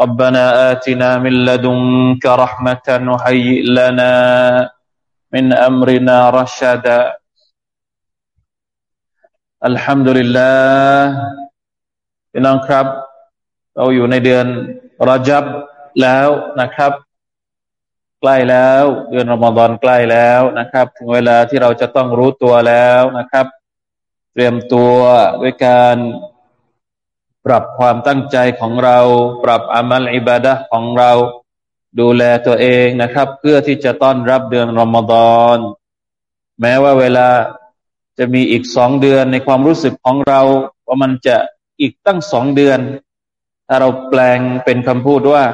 ربنا آتنا من لدنك رحمة وهيئ لنا من أمرنا رشدا الحمد لله พี่น้องครับ เราอยู่ในเดือนรอจับแล้วนะครับ ใกล้แล้ว เดือนรอมฎอนใกล้แล้วนะครับ ถึงเวลาที่เราจะต้องรู้ตัวแล้วนะครับ เตรียมตัวด้วยการ ปรับความตั้งใจของเรา ปรับอามัลอิบาดะของเรา ดูแลตัวเองนะครับ เพื่อที่จะต้อนรับเดือนรอมฎอน แม้ว่าเวลาจะมีอีกสองเดือนในความรู้สึกของเรา ว่ามันจะอีกตั้งสองเดือน ถ้าเราแปลงเป็นคำพูดว่า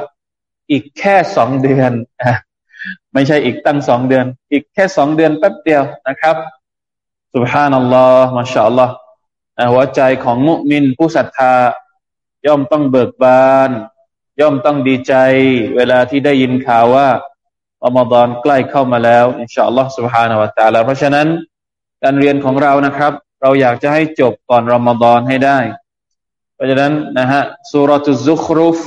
อีกแค่สองเดือนไม่ใช่อีกตั้งสองเดือน อีกแค่สองเดือนแป๊บเดียวนะครับ سبحان อัลลอ หัวใจของมุมินผู้ศรัทธา ย่อมต้องเบิกบาน ย่อมต้องดีใจ เวลาที่ได้ยินข่าวว่าอมฎอนใกล้เข้ามาแล้วอินชาอัลลอฮ์ سبحانه และ تعالى เพราะฉะนั้น การเรียนของเรานะครับ เราอยากจะให้จบก่อนรอมฎอนให้ได้ เพราะฉะนั้นนะฮะสุรตุซุครุฟ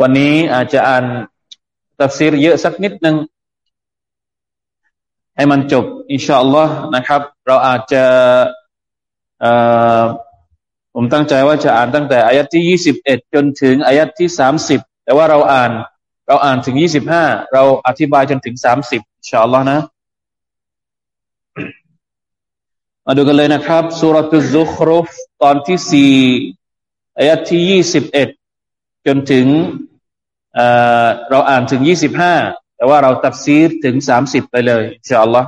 วันนี้อาจจะอ่านตัฟซีรเยอะสักนิดหนึ่งให้มันจบอินชาอัลลอฮ์นะครับ เราอาจจะ ผมตั้งใจว่าจะอ่านตั้งแต่อายัดที่ยี่สิบเอ็ดจนถึงอายัดที่สามสิบแต่ว่าเราอ่านเราอ่านถึงยี่สิบห้าเราอธิบายจนถึงสามสิบอินชาอัลลอฮ์นะมาดูกันเลยนะครับสุรตุซุครุฟตอนที่สี่อายัดที่ยี่สิบเอ็ดจนถึงเราอ่านถึงยี่สิบห้าแต่ว่าเราตัดซีรถึงสามสิบไปเลยอินชาอัลลอฮ์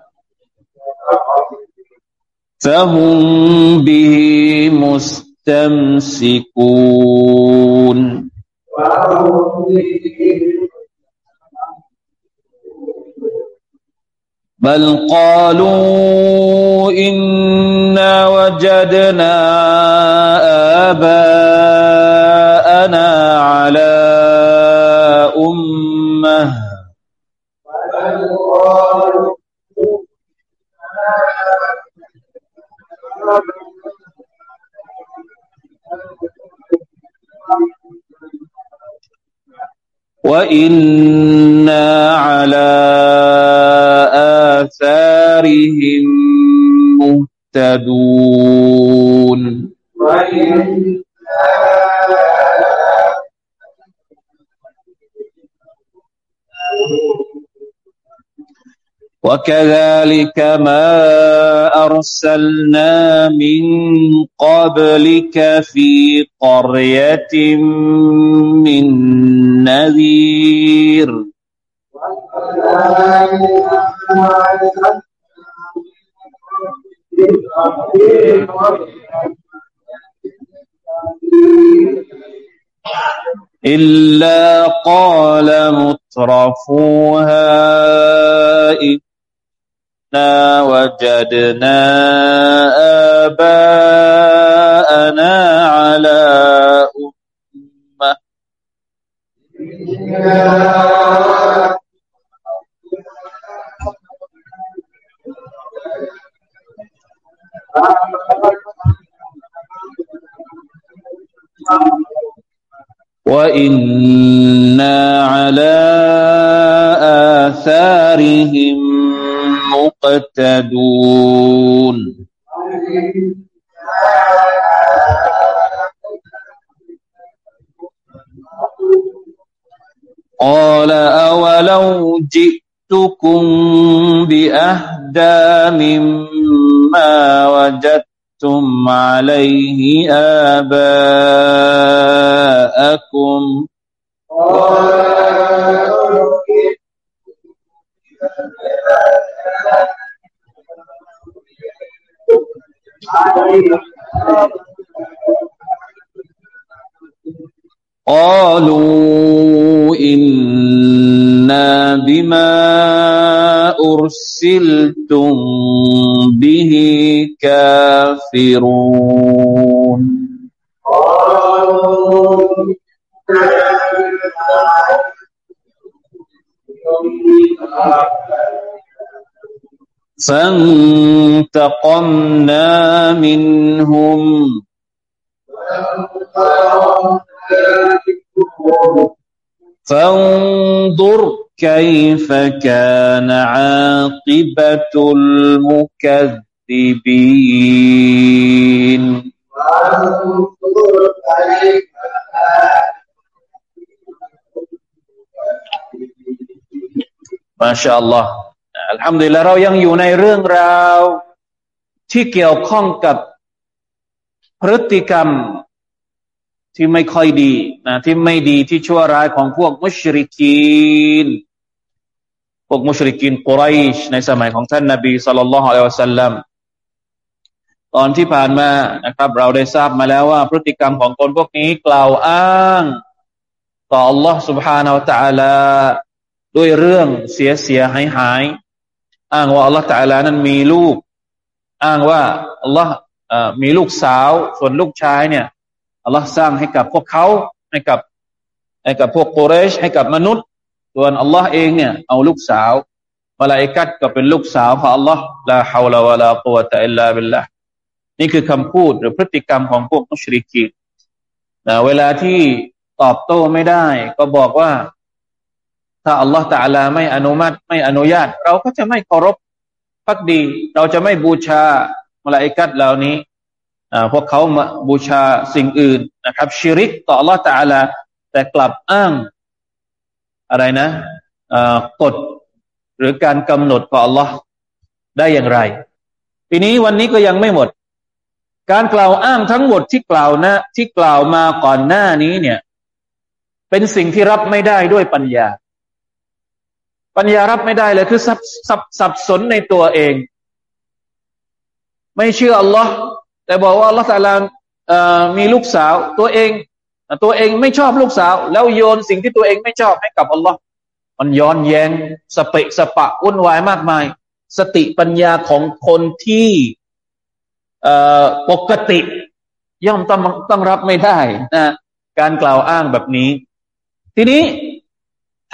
فهم به مستمسكون. بل قالوا إنا وجدنا آباءنا وإنا على آثارهم مهتدون وكذلك ما أرسلنا من قبلك في قرية من إلا قال مترفوها إنا وجدنا آباءنا على أمة. وإنا على آثارهم مقتدون قال أولو جئتكم بأهدى مما وجدتم عليه آباءكم قالوا إنا بما أرسلتم به كافرون فانتقمنا منهم. فانظر كيف كان عاقبة المكذبين. ما شاء الله อัลฮัมดุลิลละเรายังอยู่ในเรื่องราวที่เกี่ยวข้องกับพฤติกรรมที่ไม่ค่อยดีนะที่ไม่ดีที่ชั่วร้ายของพวกมุชริกีนพวกมุชริกีนกุไรชในสมัยของท่านนาบีสุลต่านละฮ์อัลลอฮฺสัลลัม ตอนที่ผ่านมานะครับ เราได้ทราบมาแล้วว่า พฤติกรรมของคนพวกนี้กล่าวอ้างต่อ Allah سبحانه และ تعالى ด้วยเรื่องเสียเสียหายหายอ้างว่า Allah تعالى นั้นมีลูก อ้างว่า Allah มีลูกสาว ส่วนลูกชายเนี่ยอัลลอฮ์สร้างให้กับพวกเขาให้กับให้กับพวกโกเรช ให้กับมนุษย์ส่วนอัลลอฮ์เองเนี่ยเอาลูกสาวมาลาอิกัดก็เป็นลูกสาวของอัลลอฮ์ลาฮาวลาวะลากุวะตะอิลลาบิลละ นี่คือคำพูดหรือพฤติกรรมของพวกมุชริกีนะเวลาที่ตอบโต้ไม่ได้ ก็บอกว่า ถ้าอัลลอฮ์ตะลาไม่อนุมัติ ไม่อนุญาต เราก็จะไม่เคารพพักดี เราจะไม่บูชามาลาอิกัดเหล่านี้พวกเขามาบูชาสิ่งอื่นนะครับ ชิริกต่อ Allah ตาลาแต่กลับอ้างอะไรนะกฎหรือการกำหนดของ Allah ได้อย่างไร ทีนี้วันนี้ก็ยังไม่หมด การกล่าวอ้างทั้งหมดที่กล่าวนะที่กล่าวมาก่อนหน้านี้เนี่ย เป็นสิ่งที่รับไม่ได้ด้วยปัญญา ปัญญารับไม่ได้เลยคือสับสับสับสนในตัวเอง ไม่เชื่ออัลลอฮ์แต่บอกว่าละตาลามีลูกสาวตัวเอง ตัวเองไม่ชอบลูกสาว แล้วโยนสิ่งที่ตัวเองไม่ชอบให้กับอัลลอฮ์มันย้อนแยงสเปะสปะวุ่นวายมากมาย สติปัญญาของคนที่ ปกติ ย่อมต้องต้องรับไม่ได้นะการกล่าวอ้างแบบนี้ ทีนี้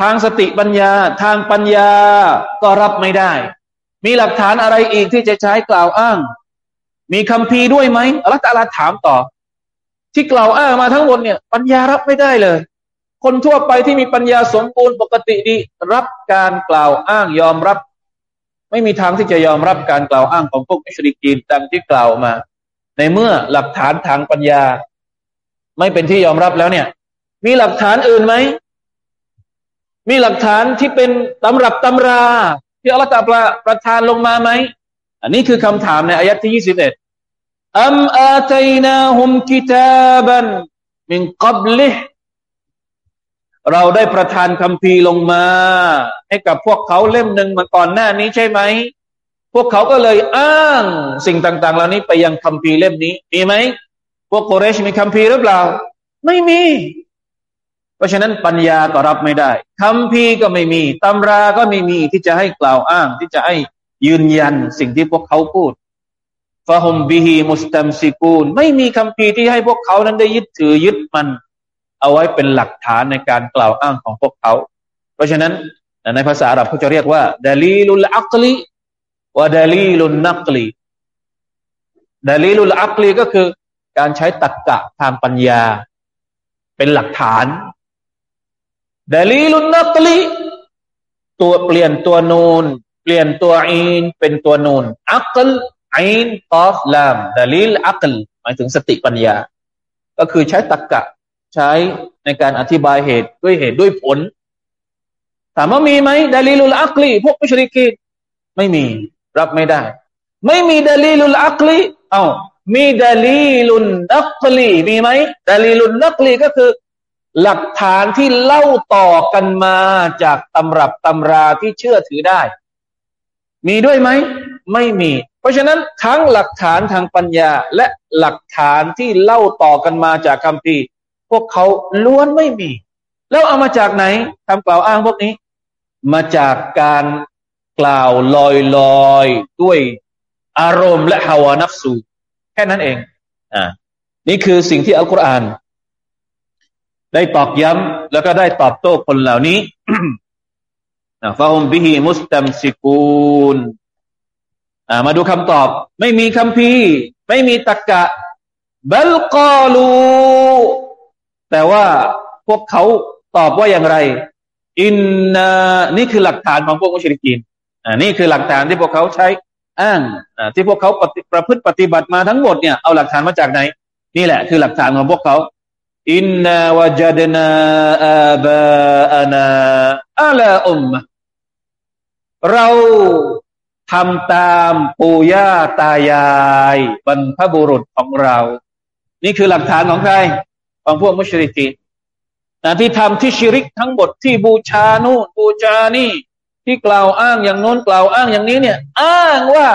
ทางสติปัญญาทางปัญญาก็รับไม่ได้ มีหลักฐานอะไรอีกที่จะใช้กล่าวอ้าง มีคำพีด้วยไหมอัลตาลาถามต่อ ที่กล่าวอ้างมาทั้งหมดเนี่ย ปัญญารับไม่ได้เลย คนทั่วไปที่มีปัญญาสมบูรณ์ปกติดี รับการกล่าวอ้างยอมรับ ไม่มีทางที่จะยอมรับการกล่าวอ้างของพวกมุชริกีนดังที่กล่าวมา ในเมื่อหลักฐานทางปัญญา ไม่เป็นที่ยอมรับแล้วเนี่ย มีหลักฐานอื่นไหม มีหลักฐานที่เป็นตำรับตำรา ที่อัลลอฮฺตาประประทานลงมาไหม อันนี้คือคำถามในอายะที่ยี่สิบเอ็ดอัมอาตัยนาฮุมกิตาบันมินกับลิ เราได้ประทานคำพีลงมา ให้กับพวกเขาเล่มหนึ่งมาก่อนหน้านี้ใช่ไหม พวกเขาก็เลยอ้างสิ่งต่าง ๆ เหล่านี้ไปยังคำพีเล่มนี้ มีไหม พวกโกเรชมีคำพีหรือเปล่า ไม่มี เพราะฉะนั้นปัญญาก็รับไม่ได้คำพีก็ไม่มีตำราก็ไม่มีที่จะให้กล่าวอ้างที่จะให้ยืนยันสิ่งที่พวกเขาพูดฟาฮุมบิฮีมุสตัมซิกูนไม่มีคำพีที่ให้พวกเขานั้นได้ยึดถือยึดมัน เอาไว้เป็นหลักฐานในการกล่าวอ้างของพวกเขา เพราะฉะนั้นในภาษาอาหรับเขาจะเรียกว่าดาลีลุลอักลีวะดาลีลุนนักลีดาลีลุลอักลีก็คือการใช้ตรรกกะทางปัญญา เป็นหลักฐานดลีลุนนักลีตัวเปลี่ยนตัวนูนเปลี่ยนตัวอีนเป็นตัวนูนอักลอีนกอฟลามดลีลอักลหมายถึงสติปัญญา ก็คือใช้ตรรกะ ใช้ในการอธิบายเหตุด้วยเหตุด้วยผล ถามว่ามีไหมดลีลุลอักลีพวกมุชริกีไม่มี รับไม่ได้ ไม่มีดลีลุลอักลีเอามีดลีลุนนักลีมีไหมดลีลุนนักลีก็คือ หลักฐานที่เล่าต่อกันมาจากตำรับตำราที่เชื่อถือได้ มีด้วยไหมไม่มี เพราะฉะนั้นทั้งหลักฐานทางปัญญาและหลักฐานที่เล่าต่อกันมาจากคำพี พวกเขาล้วนไม่มี แล้วเอามาจากไหนคำกล่าวอ้างพวกนี้ มาจากการกล่าวลอยลอยด้วยอารมณ์และฮาวานัฟสูแค่นั้นเองอ่านี่คือสิ่งที่อัลกุรอาน ได้ตอกย้ำแล้วก็ได้ตอบโต้คนเหล่านี้ฟาฮุมบิฮิมุสตัมซิกูนมาดูคำตอบ ไม่มีคำพีไม่มีตะกกะบัลกอลู แต่ว่าพวกเขาตอบว่าอย่างไร อินนานี่คือหลักฐานของพวกมุชริกีนอ่านี่คือหลักฐานที่พวกเขาใช้อ้างอ่าที่พวกเขาประพฤติปฏิบัติมาทั้งหมดเนี่ยเอาหลักฐานมาจากไหน นี่แหละ คือหลักฐานของพวกเขาอินนาวจัดนาอาบาอานาอัลาอุมเราทำตามปู่ย่าตายายบรรพบุรุษของเรา นี่คือหลักฐานของใคร ของพวกมุชริกีนะที่ทำที่ชิริกทั้งหมดที่บูชานู่นบูชานี่ ที่กล่าวอ้างอย่างโน้นกล่าวอ้างอย่างนี้เนี่ย อ้างว่า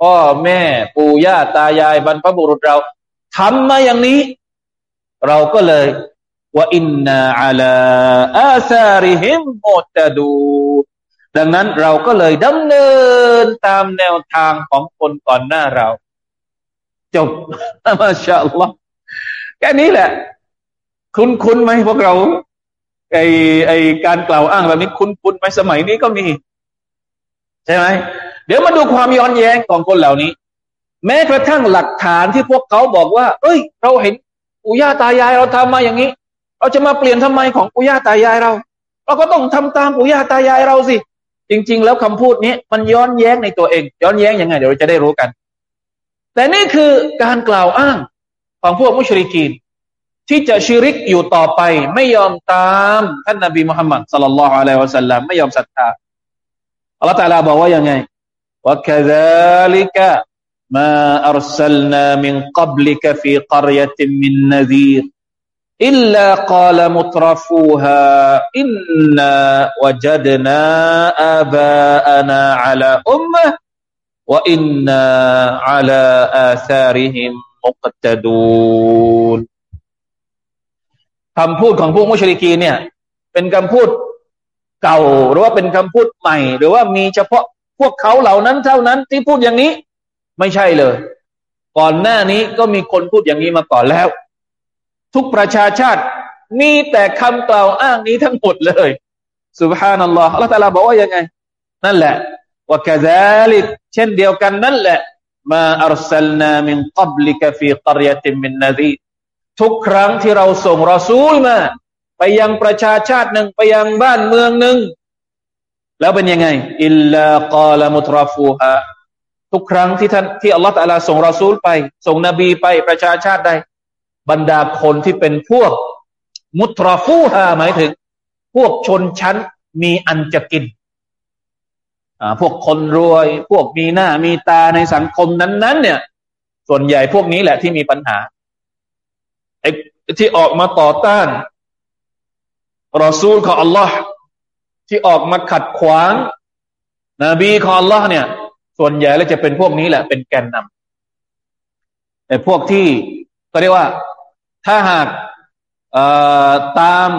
พ่อแม่ปู่ย่าตายายบรรพบุรุษเราทำมาอย่างนี้ เราก็เลยว่าอินนาอัลาอาซาริฮิมโมตดูดังนั้นเราก็เลยดำเนินตามแนวทางของคนก่อนหน้าเรา จบมาชาอัลลอฮ์ แค่นี้แหละ คุ้นคุ้นไหมพวกเรา ไอไอการกล่าวอ้างแบบนี้คุ้นคุ้นไหมสมัยนี้ก็มี ใช่ไหมเดี๋ยวมาดูความย้อนแย้งของคนเหล่านี้ แม้กระทั่งหลักฐานที่พวกเขาบอกว่า เอ้ย เราเห็นปู่ย่าตายายเราทำมาอย่างนี้ เราจะมาเปลี่ยนทำไมของปู่ย่าตายายเรา เราก็ต้องทำตามปู่ย่าตายายเราสิจริง ๆ แล้วคำพูดนี้มันย้อนแย้งในตัวเอง ย้อนแย้งยังไง เดี๋ยวเราจะได้รู้กัน แต่นี่คือการกล่าวอ้าง ของพวกมุชริกีนที่จะชิริกอยู่ต่อไป ไม่ยอมตามท่านนบีมุฮัมมัดสลลัลลอฮุอะลัยฮิวะสัลลัมไม่ยอมศรัทธาอัลลอฮฺตาลาบอกว่ายังไงว่าคาลิกะ ما أرسلنا من قبلك في قرية من نذير إلا قال مترفوها إن وجدنا آباءنا على أمة وإن على آثارهم กตะดูนคำพูดของพวกมุชริกีเนี่ย เป็นคำพูดเก่าหรือว่าเป็นคำพูดใหม่ หรือว่ามีเฉพาะพวกเขาเหล่านั้นเท่านั้นที่พูดอย่างนี้ ไม่ใช่เลย ก่อนหน้านี้ก็มีคนพูดอย่างนี้มาก่อนแล้ว ทุกประชาชาติมีแต่คำกล่าวอ้างนี้ทั้งหมดเลยสุบฮานัลลอฮ์อัลลอฮฺตาลาบอกว่ายังไง นั่นแหละว่ากะซาลิกเช่นเดียวกันนั่นแหละ มาอัลสลนามินกับลิกฟีกริยติมินนาดีทุกครั้งที่เราส่งรอซูลมา ไปยังประชาชาติหนึ่งไปยังบ้านเมืองหนึ่ง แล้วเป็นยังไง อิลลากาลมุตราฟูฮะทุกครั้งที่ท่านที่อัลลอฮฺตะลาส่งรอซูลไป ส่งนบีไปประชาชาติใดบรรดาคนที่เป็นพวก มุตราฟูฮะหมายถึง พวกชนชั้นมีอันจะกิน พวกคนรวย พวกมีหน้ามีตาในสังคมนั้น ๆ เนี่ย ส่วนใหญ่พวกนี้แหละที่มีปัญหาไอ้ที่ออกมาต่อต้านรอซูลของอัลลอฮ์ที่ออกมาขัดขวางนบีของอัลลอฮ์เนี่ย ส่วนใหญ่แล้วจะเป็นพวกนี้แหละ เป็นแกนนำแต่พวกที่ก็เรียกว่า ถ้าหากตาม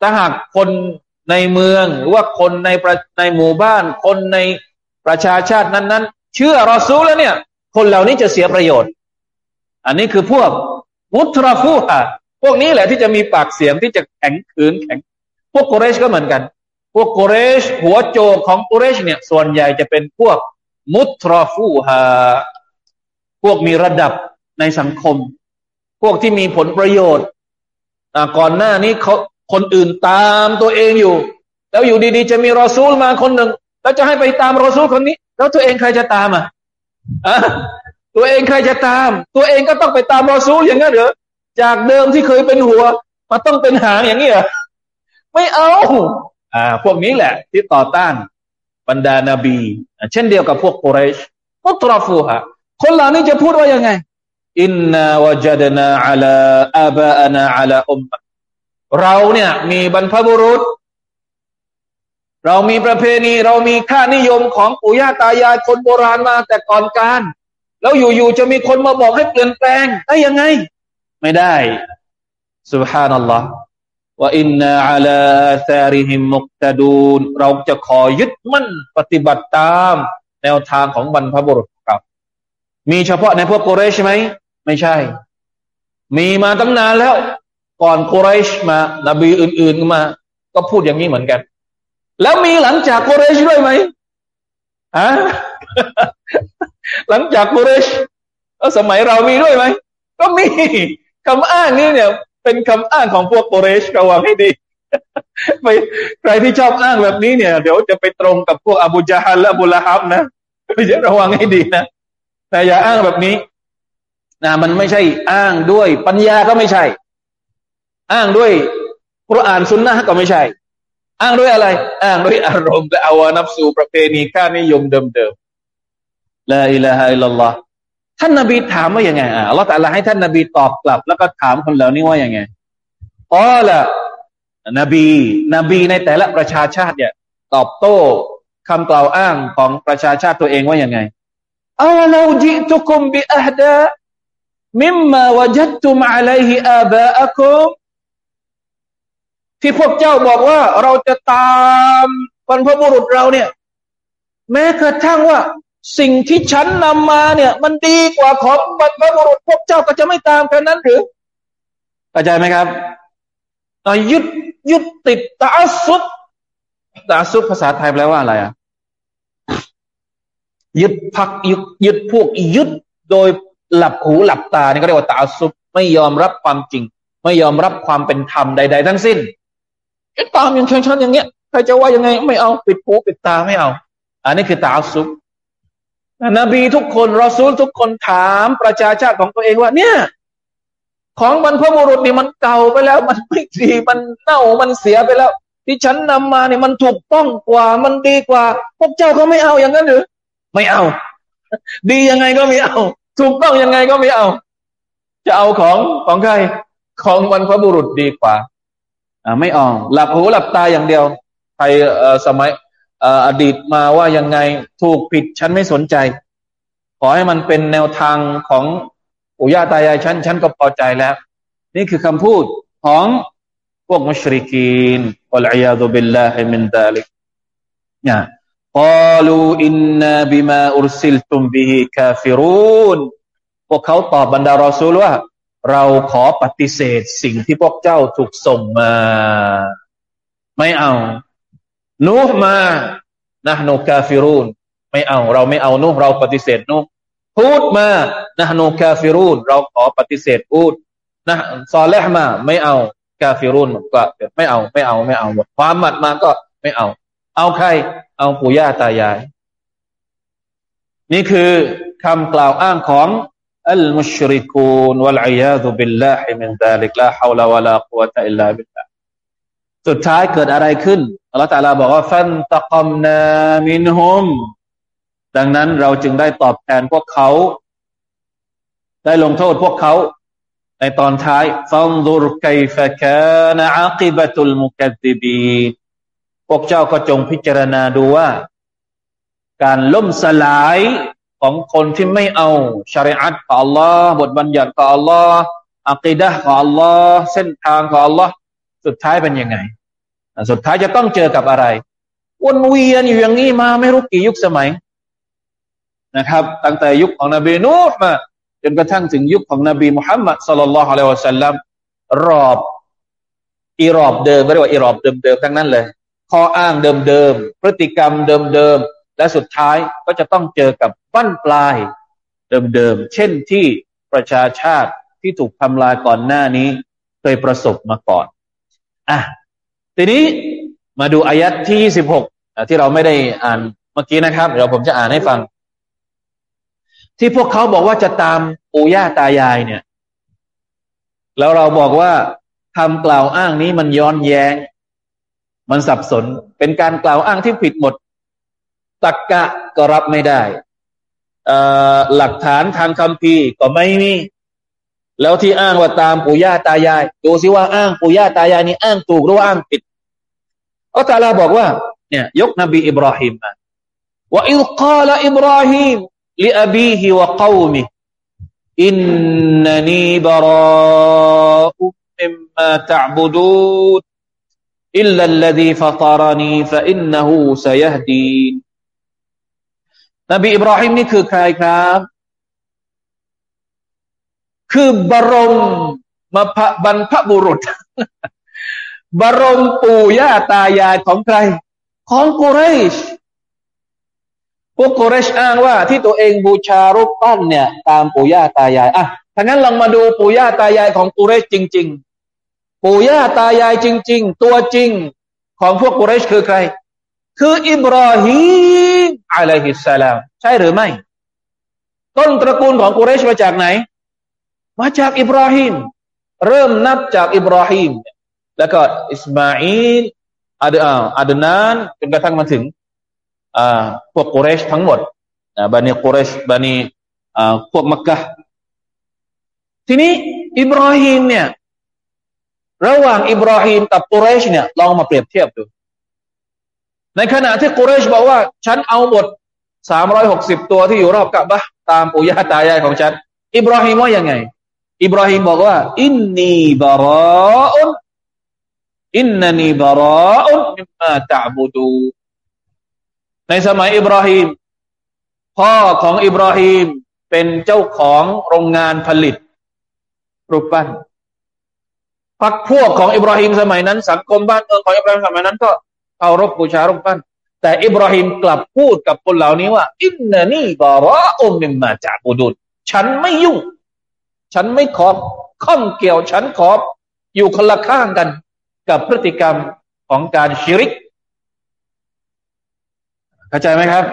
ถ้าหากคน ในเมืองหรือว่าคนในในหมู่บ้าน คนในประชาชาตินั้นๆ เชื่อรอซูลแล้วเนี่ย คนเหล่านี้จะเสียประโยชน์ อันนี้คือพวกมุตราฟูฮะพวกนี้แหละที่จะมีปากเสียงที่จะแข็งขืนแข็ง พวกโกเรชก็เหมือนกัน พวกโกเรช หัวโจกของโกเรชเนี่ย ส่วนใหญ่จะเป็นพวกมุตราฟูฮะพวกมีระดับในสังคม พวกที่มีผลประโยชน์ก่อนหน้านี้เขา คนอื่นตามตัวเองอยู่ แล้วอยู่ดีๆ จะมีรอซูลมาคนหนึ่ง แล้วจะให้ไปตามรอซูลคนนี้ แล้วตัวเองใครจะตามอะตัวเองใครจะตาม ตัวเองก็ต้องไปตามรอซูลอย่างนั้นเหรอจากเดิมที่เคยเป็นหัวมาต้องเป็นหางอย่างนี้เหรอไม่เอา อ่า พวกนี้แหละ ที่ต่อต้านบรรดานาบี เช่นเดียวกับพวกกุเรชมุตรฟูฮะคนเหล่านี้จะพูดว่ายังไงอินนาวจดนาอัลาอาบาอานาอัลาอุม เราเนี่ย มีบรรพบุรุษ เรามีประเพณี เรามีค่านิยมของปู่ย่าตายายคนโบราณมาแต่ก่อนการ แล้วอยู่ๆจะมีคนมาบอกให้เปลี่ยนแปลงได้ยังไง ไม่ได้ سبحان الله ว่าอินนาอัลาซาริฮิมมุกตดูนเราจะขอยึดมั่นปฏิบัติตาม แนวทางของบรรพบุรุษครับ มีเฉพาะในพวกโกเรชไหม ไม่ใช่ มีมาตั้งนานแล้ว ก่อนโกเรชมา นบีอื่น ๆมา ก็พูดอย่างนี้เหมือนกัน แล้วมีหลังจากโกเรชด้วยไหมฮะหลังจากโกเรชสมัยเรามีด้วยไหมก็มีคำอ้างนี้เนี่ย เป็นคำอ้างของพวกโกเรชระวังให้ดีไปใครที่ชอบอ้างแบบนี้เนี่ย เดี๋ยวจะไปตรงกับพวกอบูจาฮัลและบูละฮับนะจะระวังให้ดีนะแต่อย่าอ้างแบบนี้นะมันไม่ใช่อ้างด้วยปัญญาก็ไม่ใช่ อ้างด้วยคุรานสุนนะก็ไม่ใช่ อ้างด้วยอะไร อ้างด้วยอารมณ์และอาวานับสูประเพณีค่านิยมเดิมๆละอิละฮะอิลลัลลอฮ์ท่านนาบีถามว่ายังไงอะอัลลอฮฺแต่ละให้ท่านนาบีตอบกลับ แล้วก็ถามคนเหล่านี้ว่ายังไงอ๋อละนบี นบีในแต่ละประชาชาติเนี่ย ตอบโต้คำกล่าวอ้างของประชาชาติตัวเองว่ายังไงอาลาจิตุคุมบิอัฮดะมิมมาวจัดตุมอะลัยฮิอาบะอัคุม ที่พวกเจ้าบอกว่าเราจะตามบรรพบุรุษเราเนี่ย แม้กระทั่งว่า สิ่งที่ฉันนำมาเนี่ย มันดีกว่าของบรรพบุรุษ พวกเจ้าก็จะไม่ตามกันนั้นหรือเข้าใจไหมครับยึดยึดติดตาสุดตาสุดภาษาไทยแปลว่าอะไรอะยึดพักยึดยึดพวกยึดโดยหลับหูหลับตานี่ก็เรียกว่าตาสุดไม่ยอมรับความจริง ไม่ยอมรับความเป็นธรรมใด ๆ ทั้งสิ้น ตามอย่างชันๆอย่างเงี้ยใครจะว่ายังไงไม่เอาปิดหูปิดตาไม่เอา อันนี้คือตาสุบนบีทุกคนรอซูลทุกคนถามประชาชาติของตัวเองว่า เนี่ย ของบรรพบุรุษนี่มันเก่าไปแล้ว มันไม่ดีมันเน่ามันเสียไปแล้ว ที่ฉันนำมาเนี่ยมันถูกต้องกว่า มันดีกว่า พวกเจ้าเขาไม่เอาอย่างนั้นหรือไม่เอา ดียังไงก็ไม่เอา ถูกต้องยังไงก็ไม่เอา จะเอาของของใครของบรรพบุรุษดีกว่า ไม่เอาหลับหูหลับตาอย่างเดียวใครสมัยอดีตมาว่ายังไงถูกผิดฉันไม่สนใจ ขอให้มันเป็นแนวทางของปู่ย่าตายายฉันฉันก็พอใจแล้ว นี่คือคำพูดของพวกมุชริกีนอัลอยาดุบิลลาฮิมินดาลิกเนี่ยقالوا إنا بما أرسلتم به كافرونพวกเขาตอบบรรดารอซูลว่า เราขอปฏิเสธสิ่งที่พวกเจ้าถูกส่งมา ไม่เอา นูห์มา نحن كافرونไม่เอา เราไม่เอานูห์เราปฏิเสธนูห์พูดมานะนูกาฟิรูนเราขอปฏิเสธฮูดนะซอเลห์มา ไม่เอาكافرون ก็ไม่เอาไม่เอาไม่เอามุฮัมมัดมาก็ไม่เอา เอาใคร เอาปู่ย่าตายาย นี่คือคำกล่าวอ้างของ المشركون والعياذ بالله من ذلك لا حول ولا قوة إلا باللهสุดท้ายเกิดอะไรขึ้นอัลลอฮฺตาลาบอกว่าفانتقمنا منهمดังนั้นเราจึงได้ตอบแทนพวกเขา ได้ลงโทษพวกเขา ในตอนท้ายฟังดูรไกฟะกานะอาคิบะตุลมุกัดบีพวกเจ้าก็จงพิจารณาดูว่า การล่มสลาย ของคนที่ไม่เอาชริอัตของ Allah บทบัญญัติของ Allah อักีดะของ Allah เส้นทางของ Allah สุดท้ายเป็นยังไง สุดท้ายจะต้องเจอกับอะไรวนเวียนอยู่อย่างนี้มาไม่รู้กี่ยุคสมัยนะครับ ตั้งแต่ยุคของนบีนูห์มาจนกระทั่งถึงยุคของนบีมุฮัมมัดสัลลัลลอฮุอะลัยฮิวะสัลลัมรอบอีรอบเดิมเรียกว่าอีรอบเดิมๆทั้งนั้นเลยข้ออ้างเดิมๆพฤติกรรมเดิมๆ และสุดท้ายก็จะต้องเจอกับบั้นปลายเดิมๆ เช่นที่ประชาชาติที่ถูกทำลายก่อนหน้านี้เคยประสบมาก่อน อะ ทีนี้มาดูอายัดที่สิบหกที่เราไม่ได้อ่านเมื่อกี้นะครับ เดี๋ยวผมจะอ่านให้ฟัง ที่พวกเขาบอกว่าจะตามปู่ย่าตายายเนี่ย แล้วเราบอกว่าคำกล่าวอ้างนี้มันย้อนแย้ง มันสับสน เป็นการกล่าวอ้างที่ผิดหมด ตักกะก็รับไม่ได้หลักฐานทางคำพีก็ไม่มี แล้วที่อ้างว่าตามปู่ย่าตายาย ดูสิว่าอ้างปู่ย่าตายายนี่อ้างถูกหรือว่าอ้างผิดอัลลอฮฺบอกว่า เนี่ย ยกนบีอิบราฮิมมาว่าإذ قال إبراهيم لأبيه وقومه إنني براء مما تعبدون إلا الذي فطرني فإنه سيهدين นบีอิบราฮิมนี่คือใครครับ คือบรมมาพบรรพบุรุษ บรมปู่ย่าตายายของใคร ของกุเรชพวกกุเรชอ้างว่าที่ตัวเองบูชารูปปั้นเนี่ย ตามปู่ย่าตายายอะถ้างั้นลองมาดูปู่ย่าตายายของกุเรชจริง ๆ ปู่ย่าตายายจริง ๆ ตัวจริงของพวกกุเรชคือใคร คืออิบราฮิม อะลัยฮิสสลาม ใช่หรือไม่ ต้นตระกูลของกุเรชมาจากไหน มาจากอิบราฮิมเริ่มนับจากอิบราฮิมแล้วก็อิสมาอิลอัดอัดนานจนกระทั่งมาถึงพวกกุเรชทั้งหมดบนีกุเรชบนีพวกมักกะฮ์ทีนี้อิบราฮิมเนี่ย ระหว่างอิบราฮิมกับกุเรชเนี่ยลองมาเปรียบเทียบดู ในขณะที่กุเรชบอกว่า ฉันเอาหมดสามร้อยหกสิบตัวที่อยู่รอบกะบะตามปู่ย่าตายายของฉัน อิบราฮิมว่ายังไง อิบราฮิมบอกว่า อินนีบาราอุนอินนันีบาราอุนมิมมาตะบูดูในสมัยอิบราฮิมพ่อของอิบราฮิมเป็นเจ้าของโรงงานผลิตรูปปั้นพักพวกของอิบราฮิมสมัยนั้น สังคมบ้านเมืองของอิบราฮิมสมัยนั้นก็ เคารพบูชารูปปั้นแต่อิบราฮิมกลับพูดกับคนเหล่านี้ว่า อินนานีบาระอุมิมมาจากบูดุลฉันไม่ยุ่ง ฉันไม่ขอข้องเกี่ยวฉันขออยู่คนละข้างกัน กับพฤติกรรมของการชิริกเข้าใจไหมครับ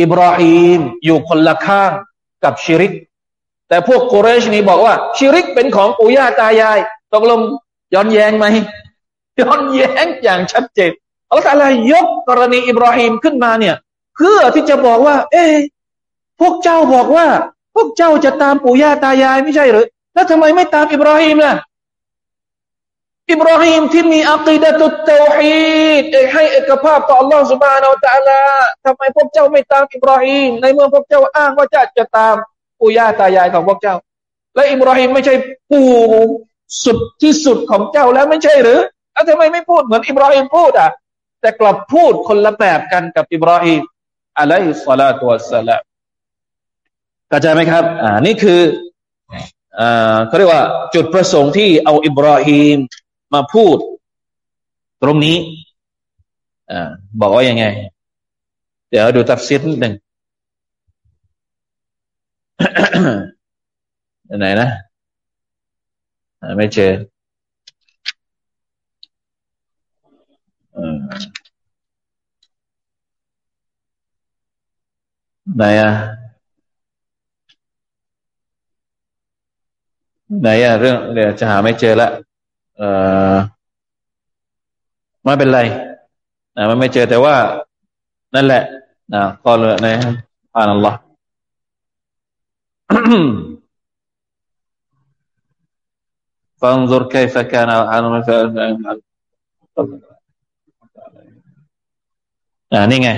อิบราฮิมอยู่คนละข้างกับชิริก แต่พวกกุเรชนี่บอกว่า ชิริกเป็นของปู่ย่าตายายตกลงย้อนแย้งไหมย้อนแย้งอย่างชัดเจน อัลลอฮฺยกกรณีอิบราฮิมขึ้นมาเนี่ย เพื่อที่จะบอกว่า เอ๊พวกเจ้าบอกว่า พวกเจ้าจะตามปู่ย่าตายายไม่ใช่หรือ แล้วทำไมไม่ตามอิบราฮิมล่ะอิบราฮิมที่มีอัคดะตุตเตวฮีดให้เอกภาพต่อ Allah سبحانه และ تعالى ทำไมพวกเจ้าไม่ตามอิบราฮิมในเมื่อพวกเจ้าอ้างว่าจะจะตามปู่ย่าตายายของพวกเจ้า และอิบราฮิมไม่ใช่ปู่สุดที่สุดของเจ้าแล้วไม่ใช่หรือแล้วทำไมไม่พูดเหมือนอิบราฮิมพูดอ่ะ แต่กลับพูดคนละแบบกันกับอิบราฮิมอะลัยฮิสลาตุวัสลามเข้าใจไหมครับ อ่า นี่คืออ่าเขาเรียกว่า จุดประสงค์ที่เอาอิบราฮิมมาพูด ตรงนี้อ่าบอกว่ายังไง เดี๋ยวดูตัฟซีดนิดหนึ่งไหนนะไม่เจอ ไหนอะไหนอะเรื่องเดี๋ยวจะหาไม่เจอละเออไม่เป็นไรนะมันไม่เจอแต่ว่า นั่นแหละนะก็เลยนะอ่านอัลลอฮ์ فانظر كيف كان عن อ่านี่ไง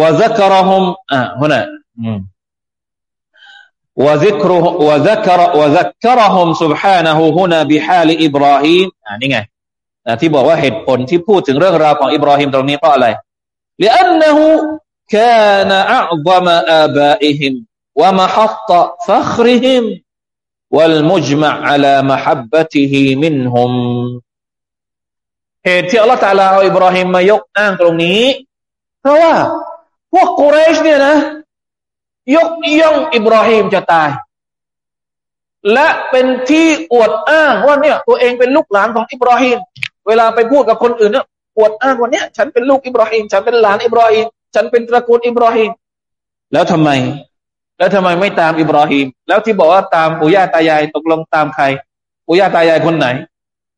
วะซักรหุมอ่าฮุนะวะซิกรุวะซักรวะซักรหุม سبحانه هنا بحال إبراهيم อ่านี่ไงที่บอกว่าเหตุผลที่พูดถึงเรื่องราวของอิบราฮิมตรงนี้เพราะอะไร لأنه كان أعظم آبائهم ومحط فخرهم والمجمع على محبته منهم เหตุที่อัลลอฮฺตาลาเอาอิบราฮิมมายกอ้างตรงนี้ เพราะว่าพวกกุเรชเนี่ยนะ ยกย่องอิบราฮิมจะตาย และเป็นที่อวดอ้างว่าเนี่ย ตัวเองเป็นลูกหลานของอิบราฮิมเวลาไปพูดกับคนอื่นเนี่ยปวดอ้างวันเนี้ยฉันเป็นลูกอิบราฮิมฉันเป็นหลานอิบราฮิมฉันเป็นตระกูลอิบราฮิมแล้วทำไม แล้วทำไมไม่ตามอิบราฮิมแล้วที่บอกว่าตามปู่ย่าตายายตกลงตามใครปู่ย่าตายายคนไหน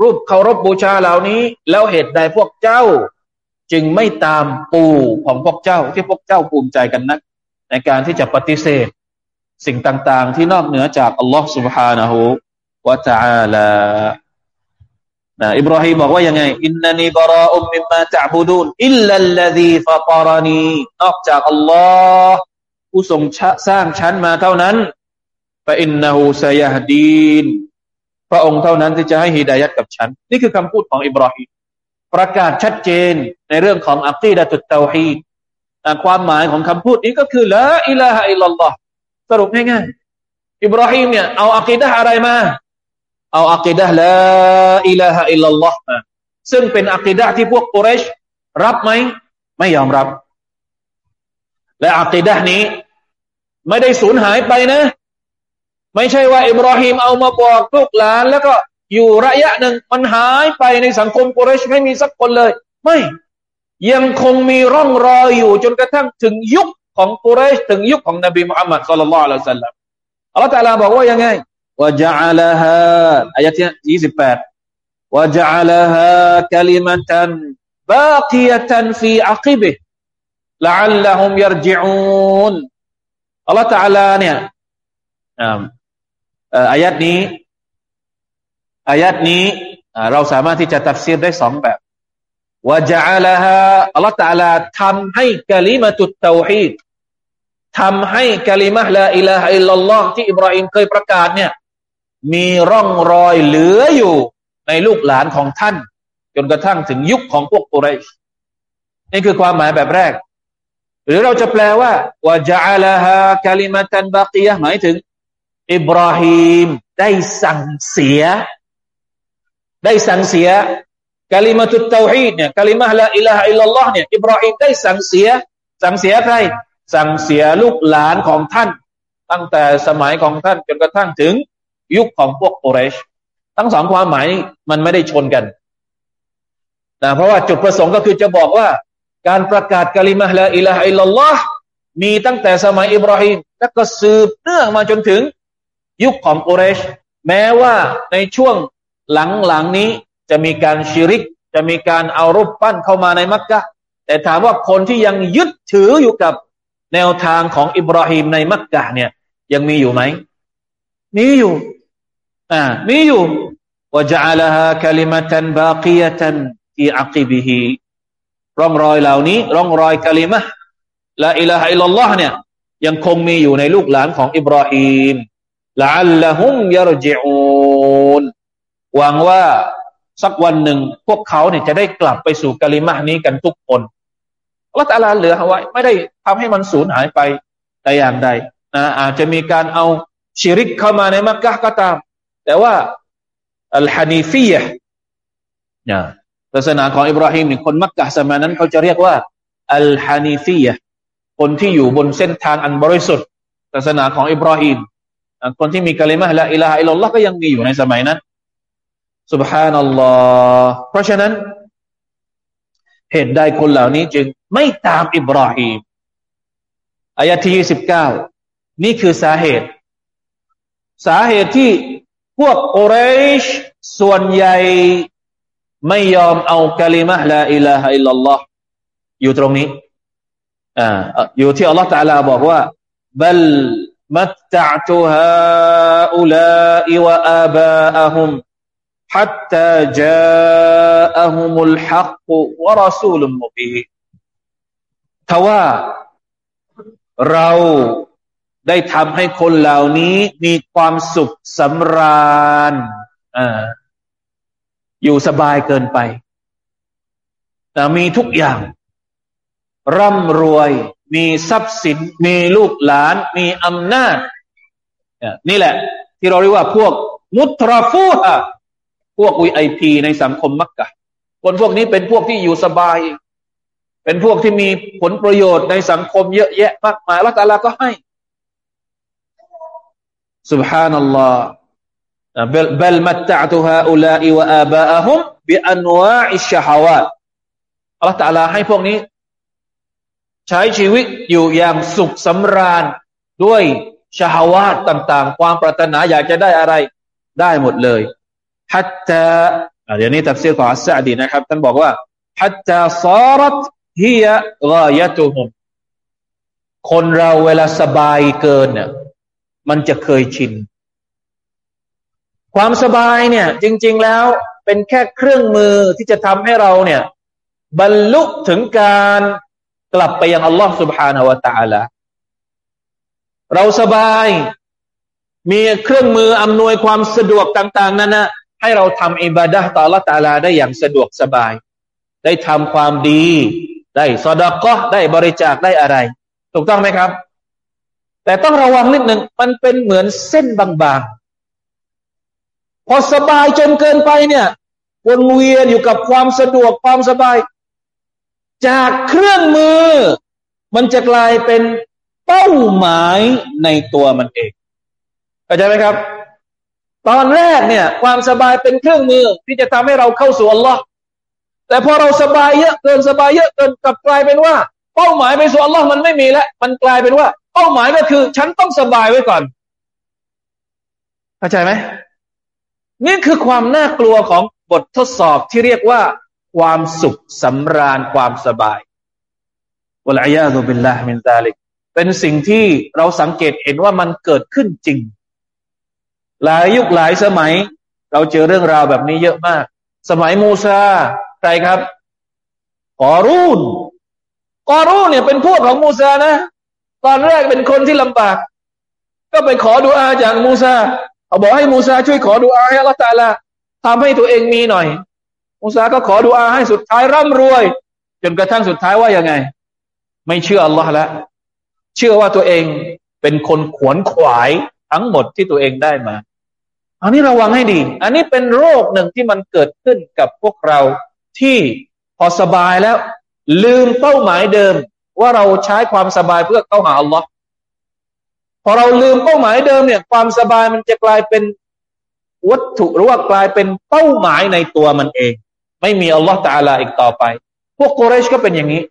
รูปเคารพบูชาเหล่านี้ แล้วเหตุใดพวกเจ้า จึงไม่ตามปู่ของพวกเจ้า ที่พวกเจ้าภูมิใจกันนัก ในการที่จะปฏิเสธ สิ่งต่าง ๆ ที่นอกเหนือจากอัลลอฮ์ سبحانه และ تعالى นะอิบราฮิมบอกว่ายังไงอินนันีบราอุมมิมมาตะบูดูนอิลลัลลดีฟะตารานีนอกจากอัลลอฮ์ผู้ทรงสร้างฉันมาเท่านั้นฟะอินนะฮูซยฮดีน พระองค์เท่านั้นที่จะให้ฮิดายัดกับฉัน นี่คือคำพูดของอิบราฮิมประกาศชัดเจนในเรื่องของعقيدة التوحيدความหมายของคำพูดนี้ก็คือلا إله إلا اللهสรุปง่ายๆอิบราฮิมเนี่ยเอาอะกีดะอะไรมา เอาอักิดะละอิลาฮะอิลลัลลอฮ์ซึ่งเป็นอะกีดะที่พวกกุเรชรับไหมไม่ยอมรับ และอักิดะนี้ ไม่ได้สูญหายไปนะ ไม่ใช่ว่าอิบราฮิมเอามาบอกลูกหลาน แล้วก็อยู่ระยะหนึ่งมันหายไปในสังคมกุเรชไม่มีสักคนเลย ไม่ยังคงมีร่องรอยอยู่จนกระทั่งถึงยุคของกุเรชถึงยุคของนบีมุฮัมมัดสุลลัลละสัลลัมอัลลอฮฺตาลาบอกว่ายังไงว่าจะอัลฮะอายะที่ยี่สิบแปดว่าจะอัลฮะคลิมัตันบาคียตันฟีอัคิบิละอัลลอฮุมยรจิอูนอัลลอฮฺตาลาเนี่ย อายัดนี้อายัดนี้เราสามารถที่จะตัดสินได้สองแบบว่าจะอัลฮะอัลลอฮฺตาลาทำให้กลิมตุตเตาฮีดทำให้กลิมะละอิลาฮะอิลลัลลอฮ์ที่อิบราฮิมเคยประกาศเนี่ย มีร่องรอยเหลืออยู่ในลูกหลานของท่าน จนกระทั่งถึงยุคของพวกกุเรชนี่คือความหมายแบบแรก หรือเราจะแปลว่าوجعلها كلمة باقيةหมายถึง อิบราฮิมได้สั่งเสีย ได้สั่งเสียكلمة التوحيدเนี่ยكلمة لا إله إلا اللهเนี่ยอิบราฮิมได้สั่งเสีย สั่งเสียใคร สั่งเสียลูกหลานของท่าน ตั้งแต่สมัยของท่านจนกระทั่งถึงยุคของพวกโอเรชทั้งสองความหมายมันไม่ได้ชนกันนะเพราะว่าจุดประสงค์ก็คือจะบอกว่า การประกาศกะลิมะละอิละอิลลอฮ์มีตั้งแต่สมัยอิบราฮิมและก็สืบเนื่องมาจนถึง ยุคของโอเรช แม้ว่าในช่วงหลังๆนี้จะมีการชิริก จะมีการเอารูปปั้นเข้ามาในมักกะ แต่ถามว่าคนที่ยังยึดถืออยู่กับแนวทางของอิบราฮิมในมักกะเนี่ย ยังมีอยู่ไหม มีอยู่ อ่า มีอยู่ว่าจะอัลฮะคลิมตันบากียตันที่อักิบิฮีร่องรอยเหล่านี้ ร่องรอยคลิมะละอิลาฮะอิลลัลลอฮ์เนี่ยยังคงมีอยู่ในลูกหลานของอิบราฮิม ละอัลละฮุมยารจิอูนหวังว่าสักวันหนึ่งพวกเขาเนี่ยจะได้กลับไปสู่กะลิมะนี้กันทุกคนอัลลอฮฺตาลาเหลือเอาไว้ ไม่ได้ทำให้มันสูญหายไปแต่อย่างใดนะอาจจะมีการเอาชิริกเข้ามาในมักกะก็ตาม แต่ว่าอัลฮานีฟียะเนี่ยศาสนาของอิบราฮิมนี่คนมักกะสมัยนั้น เขาจะเรียกว่าอัลฮานีฟียะคนที่อยู่บนเส้นทางอันบริสุทธิ์ศาสนาของอิบราฮิม คนที่มีกะลิมะละอิลาฮะอิลลัลลอฮ์ก็ยังมีอยู่ในสมัยนั้นสุบฮานัลลอฮ์เพราะฉะนั้น เหตุใดคนเหล่านี้จึงไม่ตามอิบราฮิมอายะที่ยี่สิบเก้านี่คือสาเหตุ สาเหตุที่พวกโอเรชส่วนใหญ่ไม่ยอมเอากะลิมะละอิลาฮะอิลลัลลอฮ์อยู่ตรงนี้อ่าอยู่ที่อัลลอฮ์ตาลาบอกว่าบัล متعت هؤلاء وآباءهم حتى جاءهم الحق ورسول مبين ทว่าเราได้ทำให้คนเหล่านี้มีความสุขสำราญออยู่สบายเกินไป นะมีทุกอย่าง ร่ำรวย มีทรัพย์สิน มีลูกหลาน มีอำนาจนี่แหละ ที่เราเรียกว่าพวกมุตราฟูฮะพวกวีไอพีในสังคมมักกะคนพวกนี้เป็นพวกที่อยู่สบาย เป็นพวกที่มีผลประโยชน์ในสังคมเยอะแยะมากมายแล้วแต่ละก็ให้ سبحان الله بل, بل متعت هؤلاء وآباءهم بأنواع الشهوات อัลลอฮฺตาลาให้พวกนี้ ใช้ชีวิตอยู่อย่างสุขสำราญด้วยชาวาตต่าง ๆ ความปรารถนาอยากจะได้อะไรได้หมดเลยฮัตตาเดี๋ยวนี้ตัฟซีรของอัสซาดีนะครับท่านบอกว่าฮัตตาซารัตฮิยะกายตุฮุมคนเราเวลาสบายเกินเนี่ยมันจะเคยชิน ความสบายเนี่ย จริง ๆแล้วเป็นแค่เครื่องมือที่จะทำให้เราเนี่ย บรรลุถึงการ กลับไปยังอัลลอฮ์ سبحانه และ تعالى เราสบาย มีเครื่องมืออำนวยความสะดวกต่าง ๆ นั่นนะให้เราทำอิบาดะต่อละตาลาได้อย่างสะดวกสบาย ได้ทำความดี ได้สอดก็ได้บริจาคได้อะไร ถูกต้องไหมครับ แต่ต้องระวังนิดหนึ่งมันเป็นเหมือนเส้นบางๆ พอสบายจนเกินไปเนี่ยวนเวียนอยู่กับความสะดวกความสบาย จากเครื่องมือ มันจะกลายเป็นเป้าหมายในตัวมันเองเข้าใจไหมครับ ตอนแรกเนี่ย ความสบายเป็นเครื่องมือที่จะทำให้เราเข้าสู่อัลลอฮ์แต่พอเราสบายเยอะเกินสบายเยอะเกินกลับกลายเป็นว่า เป้าหมายไปสู่อัลลอฮ์มันไม่มีแล้วมันกลายเป็นว่า เป้าหมายก็คือ ฉันต้องสบายไว้ก่อนเข้าใจไหมนี่คือความน่ากลัวของบททดสอบที่เรียกว่า ความสุขสำราญความสบายวะลัยยาตุบิลลาฮ์มินซาลิก เป็นสิ่งที่เราสังเกตเห็นว่ามันเกิดขึ้นจริง หลายยุคหลายสมัย เราเจอเรื่องราวแบบนี้เยอะมาก สมัยมูซาใครครับกอรูนกอรูนเนี่ยเป็นพวกของมูซานะ ตอนแรกเป็นคนที่ลำบาก ก็ไปขอดูอาจากมูซาเขาบอกให้มูซาช่วยขอดูอาให้ละตาลาทำให้ตัวเองมีหน่อย มูซาก็ขอดูอาให้สุดท้ายร่ำรวย จนกระทั่งสุดท้ายว่ายังไง ไม่เชื่ออัลลอฮ์แล้วเชื่อว่าตัวเองเป็นคนขวนขวายทั้งหมดที่ตัวเองได้มา อันนี้ระวังให้ดี อันนี้เป็นโรคหนึ่งที่มันเกิดขึ้นกับพวกเราที่พอสบายแล้ว ลืมเป้าหมายเดิม ว่าเราใช้ความสบายเพื่อเข้าหาอัลลอฮ์พอเราลืมเป้าหมายเดิมเนี่ย ความสบายมันจะกลายเป็นวัตถุหรือว่ากลายเป็นเป้าหมายในตัวมันเอง ไม่มีอัลลอฮ์ตาลาอีกต่อไป พวกโกเรชก็เป็นอย่างนี้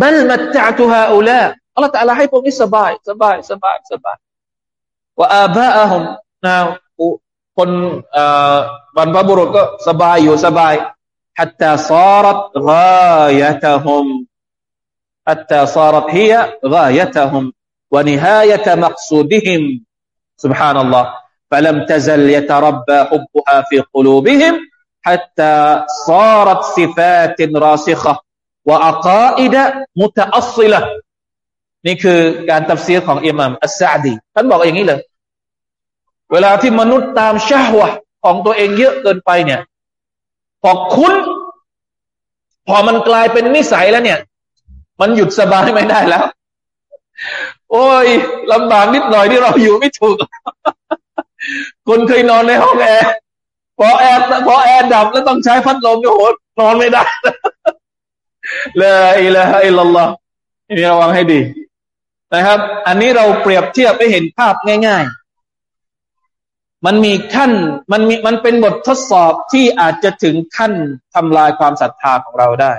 บัลมัตตะตุฮาอุลาอัลลอฮฺตะลาให้พวกนี้สบายสบายสบายสบายว่าอาบะอะฮุมนะคนบรรพบุรุษก็สบายอยู่สบาย حتى صارت غايتهم حتى صارت هي غايتهم ونهاية مقصودهم سبحان الله فلم تزل يتربى حبها في قلوبهم حتى صارت صفات راسخة ว่าอักาอิดะมุตอัสซิละนี่คือการตัฟซีรของอิหม่ามอัสซาดีท่านบอกอย่างนี้เลย เวลาที่มนุษย์ตามชาวะของตัวเองเยอะเกินไปเนี่ย พอคุ้น พอมันกลายเป็นนิสัยแล้วเนี่ย มันหยุดสบายไม่ได้แล้ว โอ้ยลำบากนิดหน่อยที่เราอยู่ไม่ถูกคนเคยนอนในห้องแอร์ พอแอร์พอแอร์ดับแล้วต้องใช้พัดลมโอ้โหนอนไม่ได้ لا إله إلا اللهนี่ระวังให้ดี นะครับ อันนี้เราเปรียบเทียบให้เห็นภาพง่าย ๆ มันมีขั้นมันมีมันเป็นบททดสอบที่อาจจะถึงขั้นทำลายความศรัทธาของเราได้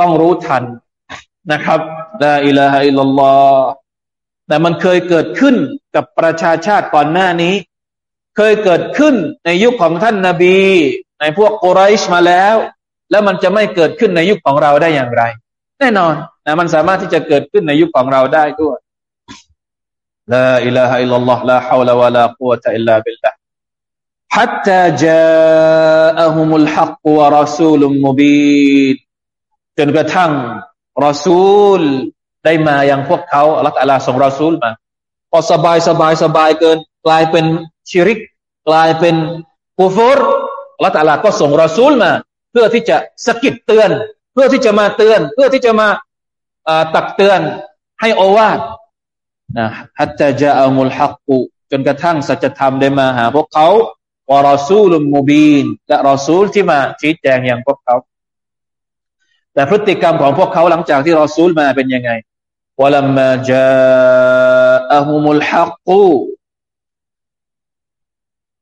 ต้องรู้ทันนะครับلا إله إلا الله แต่มันเคยเกิดขึ้นกับประชาชาติก่อนหน้านี้ เคยเกิดขึ้นในยุคของท่านนาบี ในพวกโกไรชมาแล้วแล้วมันจะไม่เกิดขึ้นในยุคของเราได้อย่างไร แน่นอนนะมันสามารถที่จะเกิดขึ้นในยุคของเราได้ด้วยลาอิลาฮะอิลลัลลอฮ์ลาฮาวลาวะลากุวะตะอิลลาบิลลาห์ حتى جاءهم الحق ورسول مبين จนกระทั่งรอซูลได้มายังพวกเขาอัลลอฮฺลาส่งรอซูลมาพอสบายสบายสบายเกิน กลายเป็น ชิริกกลายเป็นกูฟรอัลลอฮฺก็ส่งรอซูลมา เพื่อที่จะสะกิดเตือน เพื่อที่จะมาเตือน เพื่อที่จะมาตักเตือนให้โอวาทนะฮัตจะจะอามุลฮักกุจนกระทั่งสัจธรรมได้มาหาพวกเขาวารอซูลุมมูบีนและรอซูลที่มาชี้แจงอย่างพวกเขา แต่พฤติกรรมของพวกเขาหลังจากที่รอซูลมาเป็นยังไงวลัมมาจาอะฮุมุลฮักกุ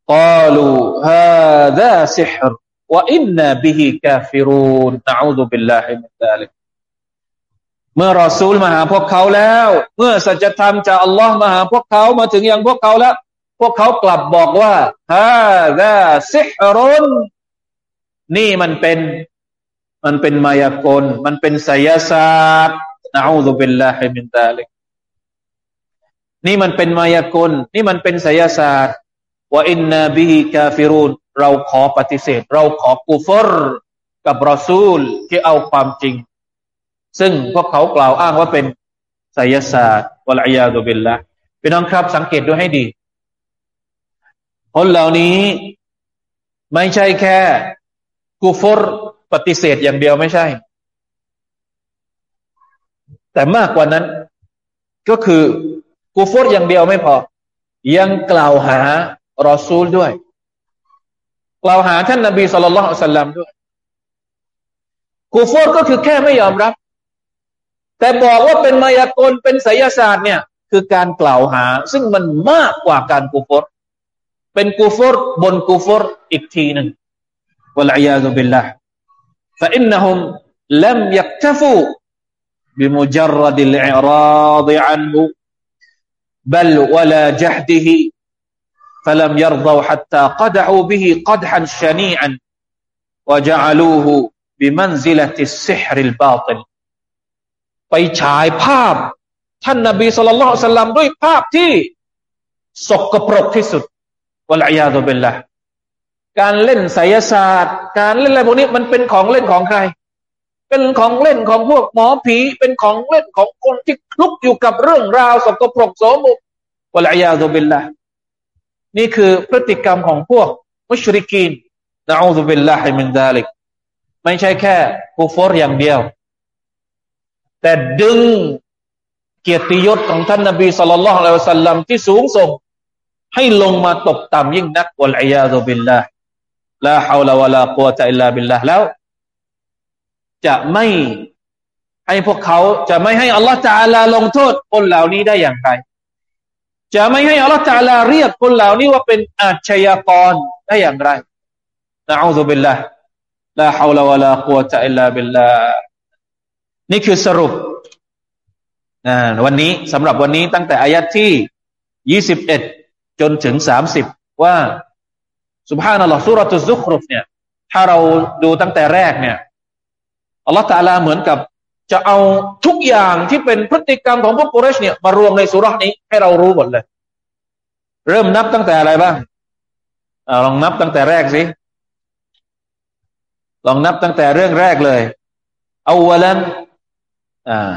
قالوا هذا سحر وإنا به كافرون نعوذ بالله من ذلك เมื่อรอซูลมาหาพวกเขาแล้ว เมื่อสัจธรรมจากอัลลอฮ์มาหาพวกเขามาถึงอย่างพวกเขาแล้ว พวกเขากลับบอกว่าฮาดาซิฮรุนนี่มันเป็น มันเป็นมายากล มันเป็นไสยศาสตร์นะอูซุบิลลาฮิมินตาลิกนี่มันเป็นมายากล นี่มันเป็นไสยศาสตร์ وإنا به كافرون เราขอปฏิเสธ เราขอกูฟรกับรอซูลที่เอาความจริง ซึ่งพวกเขากล่าวอ้างว่าเป็นไสยศาสตร์والعياذ باللهพี่น้องครับ สังเกตดูให้ดี คนเหล่านี้ไม่ใช่แค่กูฟรปฏิเสธอย่างเดียวไม่ใช่ แต่มากกว่านั้น ก็คือกูฟรอย่างเดียวไม่พอ ยังกล่าวหา รอซูลด้วย กล่าวหาท่านนบีสุลต่านสัลลัมด้วยกูฟอร์ก็คือแค่ไม่ยอมรับ แต่บอกว่าเป็นมายากลเป็นไสยศาสตร์เนี่ย คือการกล่าวหา ซึ่งมันมากกว่าการกูฟอร์เป็นกูฟอร์บนกูฟอร์อีกทีหนึ่งวะลัยยาซุบิลลาห์ فإنهم لم يكتفوا بمجرد الإعراض عنه بل ولا جهده فلم يرضوا حتى قدحوا به قدحا شنيعا وجعلوه بمنزلة السحر الباطل ไปฉายภาพท่านนบีสุลต่านสัลลัมด้วยภาพที่สกปรกที่สุดวะลัยยาตุเบลละการเล่นไสยศาสตร์ การเล่นอะไรพวกนี้มันเป็นของเล่นของใคร เป็นของเล่นของพวกหมอผี เป็นของเล่นของคนที่คลุกอยู่กับเรื่องราวสกปรกโสมมวะลัยยาตุเบลละ นี่คือพฤติกรรมของพวกمشركين نعوذ بالله من ذلك ไม่ใช่แค่กูฟอร์อย่างเดียว แต่ดึงเกียรติยศของท่านนบีصلى الله عليه وسلم ที่สูงส่ง ให้ลงมาตกต่ำยิ่งนักوالعياذ بالله لا حول ولا قوة إلا بالله แล้ว จะไม่ให้พวกเขาจะไม่ให้อัลลอฮฺจาลาลงโทษคนเหล่านี้ได้อย่างไร จะไม่ให้อัลลอฮฺตาลาเรียกคนเหล่านี้ว่าเป็นอาชญากรได้อย่างไรนะอูซุบิลละลาฮาวลาวะลากุวตะอิลลาบิลลานี่คือสรุปวันนี้สำหรับวันนี้ตั้งแต่อายัดที่ยี่สิบเอ็ดจนถึงสามสิบว่าสุบฮานัลลอฮ์สุรตุซุครุฟเนี่ยถ้าเราดูตั้งแต่แรกเนี่ยอัลลอฮฺตาลาเหมือนกับ จะเอาทุกอย่างที่เป็นพฤติกรรมของพวกกุเรชเนี่ยมารวมในสุรานี้ให้เรารู้หมดเลย เริ่มนับตั้งแต่อะไรบ้างอลองนับตั้งแต่แรกสิลองนับตั้งแต่เรื่องแรกเลยเอาวันนั้นอ่า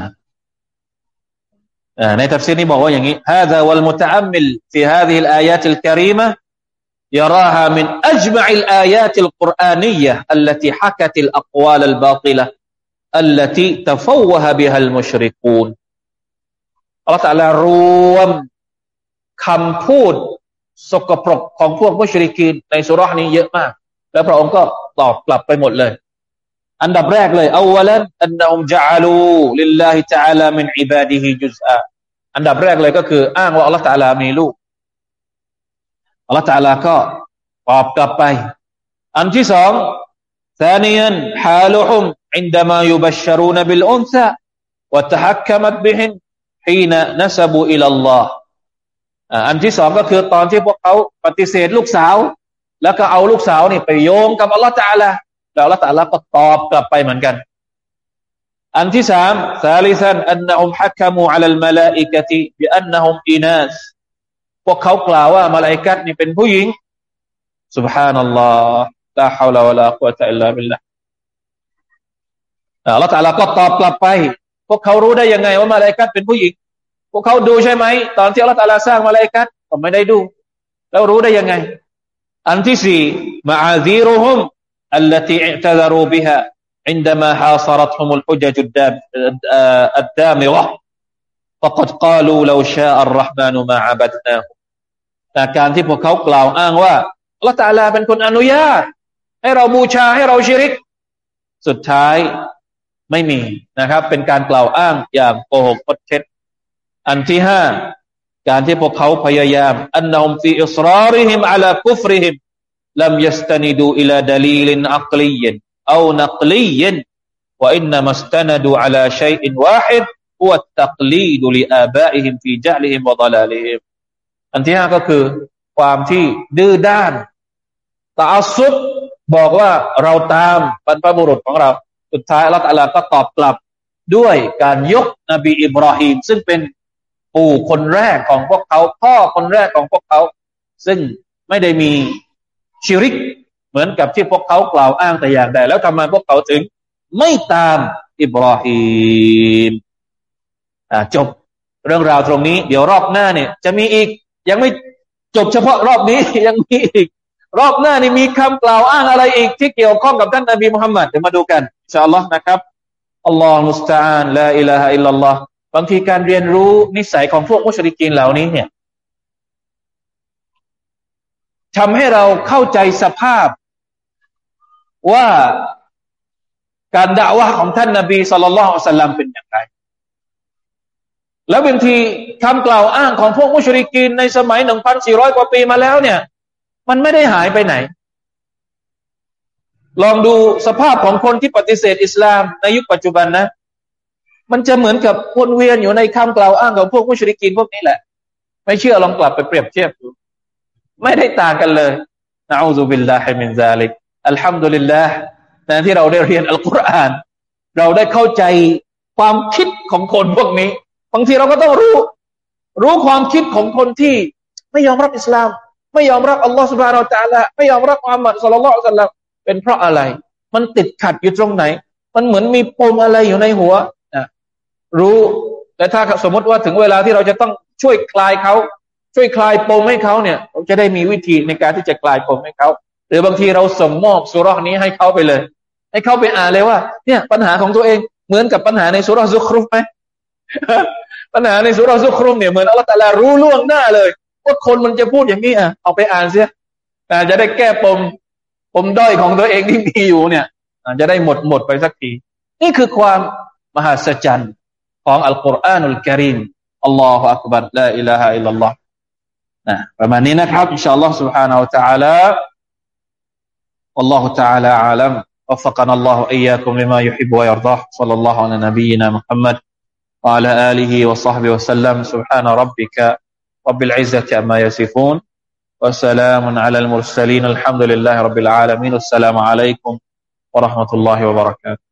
ในทัฟซีนี้บอกว่าอย่างนี้ هذا والمتأمل في هذه الآيات الكريمة يراها من أجمع الآيات القرآنية التي حكت الأقوال الباطلة التي تفوه بها المشركون ชริกูนอัลลอฮฺตะลารวมคำพูดสกปรกของพวกมุชริกีนในสุรษนี้เยอะมาก แล้วพระองค์ก็ตอบกลับไปหมดเลย อันดับแรกเลยอาวลันอันนอมจาลูลิลลาฮิตะอาลามินอิบาดิฮิจุซอาอันดับแรกเลยก็คืออ้างว่าอัลลอฮฺตะลามีลูกอัลลอฮฺตะลาก็ตอบกลับไป อันที่สองซานียันฮาลุฮุม عندما يبشرون بالأنثى وتحكمت بهن حين نسبوا إلى الله อันที่สองก็คือตอนที่พวกเขาปฏิเสธลูกสาว แล้วก็เอาลูกสาวนี่ไปโยงกับอัลลอฮฺตาละแล้วอัลลอฮฺตาละก็ตอบกลับไปเหมือนกัน อันที่สามสาลิสันอันนุมฮักมูอัลลมาลาอิกะติบิอันนุมอินัสพวกเขากล่าวว่ามาลาอิกัตนี่เป็นผู้หญิง سبحان الله لا حول ولا قوة إلا بالله อัลลอฮฺตาลาก็ตอบกลับไป พวกเขารู้ได้ยังไงว่ามาลายกัตเป็นผู้หญิง พวกเขาดูใช่ไหม ตอนที่อัลลอฮฺตาลาสร้างมาลายกัตก็ไม่ได้ดู แล้วรู้ได้ยังไง อันที่สี่มาอาซีรุฮุม التي اعتذروا بها عندما حاصرتهم الحجج الدامغة فقد قالوا لو شاء الرحمن ما عبدناه แต่การที่พวกเขากล่าวอ้างว่าอัลลอฮฺตาลาเป็นคนอนุญาต ให้เราบูชาให้เราชิริก สุดท้าย ไม่มีนะครับ เป็นการกล่าวอ้างอย่างโกหกคดเท็จอันที่ห้าการที่พวกเขาพยายามอันนอมฟีอิสรอริฮิมอัลกุฟริฮิมลัมยัสตันิดูอิลาดลีลินอัคลียนเอานักลียนว่าอินนามสตันดูอัลาชัยอินวาฮิดฮุวตักลีดูลีอาบะอิฮิมฟีจัลิฮิมวะดลาลิฮิมอันที่ห้าก็คือ ความที่ดื้อด้านตาสุดบอกว่าเราตามบรรพบุรุษของเรา สุดท้ายอัลลอฮฺก็ตอบกลับด้วยการยกนบีอิบราฮิมซึ่งเป็นปู่คนแรกของพวกเขา พ่อคนแรกของพวกเขา ซึ่งไม่ได้มีชิริก เหมือนกับที่พวกเขากล่าวอ้างแต่อย่างใดแล้วทำไมพวกเขาถึง ไม่ตามอิบราฮิมจบเรื่องราวตรงนี้ เดี๋ยวรอบหน้าเนี่ย จะมีอีก ยังไม่จบเฉพาะรอบนี้ยังมีอีก รอบหน้านี่มีคำกล่าวอ้างอะไรอีกที่เกี่ยวข้องกับท่านนบีมุฮัมมัดเดี๋ยวมาดูกันอิน ชาอัลลอฮ์นะครับอัลลอฮ์มุสตาานละอิลาฮะอิลลัลลอฮ์บางทีการเรียนรู้นิสัยของพวกมุชริกีนเหล่านี้เนี่ยทำให้เราเข้าใจสภาพว่าการด่าวะของท่านนาบีสุลต่านละสัลลัมเป็นอย่างไร แล้วบางทีคำกล่าวอ้างของพวกมุชริกีนในสมัยหนึ่งพันสี่ร้อยกว่าปีมาแล้วเนี่ย มันไม่ได้หายไปไหน ลองดูสภาพของคนที่ปฏิเสธอิสลามในยุคปัจจุบันนะ มันจะเหมือนกับวนเวียนอยู่ในคำกล่าวอ้างของพวกมุชริกีนพวกนี้แหละ ไม่เชื่อลองกลับไปเปรียบเทียบดู ไม่ได้ต่างกันเลยنعوذ بالله من ذلك الحمد لله นะที่เราได้เรียนอัลกุรอาน เราได้เข้าใจความคิดของคนพวกนี้ บางทีเราก็ต้องรู้ รู้ความคิดของคนที่ไม่ยอมรับอิสลาม ไม่ยอมรับอัลลอฮฺ سبحانه وتعالى ไม่ยอมรับมุฮัมมัด صلى الله عليه وسلم เป็นเพราะอะไร มันติดขัดอยู่ตรงไหน มันเหมือนมีปมอะไรอยู่ในหัวนะรู้แต่ถ้าสมมติว่าถึงเวลาที่เราจะต้องช่วยคลายเขาช่วยคลายปมให้เขาเนี่ยเราจะได้มีวิธีในการที่จะคลายปมให้เขาหรือบางทีเราส่งมอบสุรษนี้ให้เขาไปเลย ให้เขาไปอ่านเลยว่า เนี่ย ปัญหาของตัวเองเหมือนกับปัญหาในสุรษุครุฟไหมปัญหาในสุรสุครุมเนี่ยเหมือนอัลตะลารู้ล่วงหน้าเลยว่าคนมันจะพูดอย่างนี้อะเอาไปอ่านเสียจะได้แก้ปม ปมด้อยของตัวเองที่มีอยู่เนี่ยจะได้หมดหมดไปสักที นี่คือความมหัศจรรย์ของอัลกุรอานุลกิริมอัลลอฮฺอักบัรละอิลาฮะอิลลัลลอฮ์นะประมาณนี้นะครับอินชาอัลลอฮ์ سبحانه และ تعالى والله تعالى أعلم وفقنا الله إياكم لما يحب ويرضاه صلى الله على نبينا محمد وعلى آله وصحبه وسلم سبحان ربك رب العزة عما يصفون وسلام على المرسلين. الحمد لله رب العالمين. السلام عليكم ورحمة الله وبركاته.